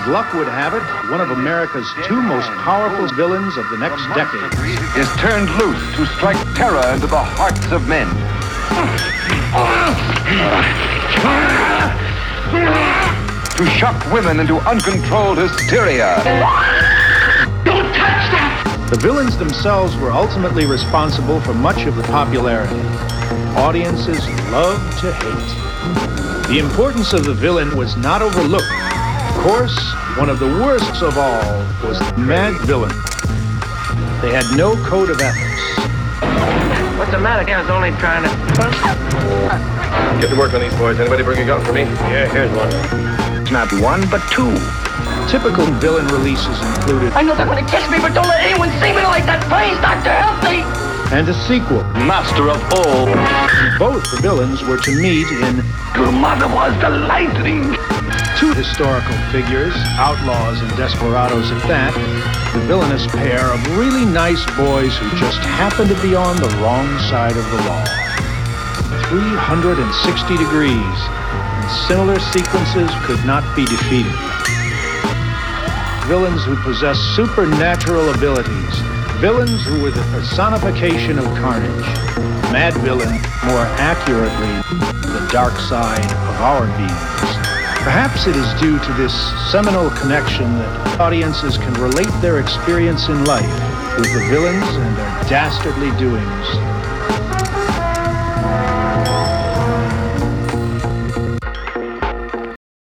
As luck would have it, one of America's two most powerful villains of the next decade is turned loose to strike terror into the hearts of men. To shock women into uncontrolled hysteria. Don't touch that! The villains themselves were ultimately responsible for much of the popularity. Audiences loved to hate. The importance of the villain was not overlooked. Of course, one of the worst of all was the Mad Villain. They had no code of ethics. What's the matter? I was only trying to. Get to work on these boys. Anybody bring a gun for me? Yeah, here's one. It's not one, but two. Typical villain releases included, I know they're gonna kiss me, but don't let anyone see me like that. Please, Doctor, help me! and a sequel. Master of all. Both the villains were to meet in Your mother was the lightning. two historical figures, outlaws and desperados at that, the villainous pair of really nice boys who just happened to be on the wrong side of the law. 360 degrees, and similar sequences could not be defeated. Villains who possess supernatural abilities, villains who were the personification of carnage mad villain, more accurately, the dark side of our beings. Perhaps it is due to this seminal connection that audiences can relate their experience in life with the villains and their dastardly doings.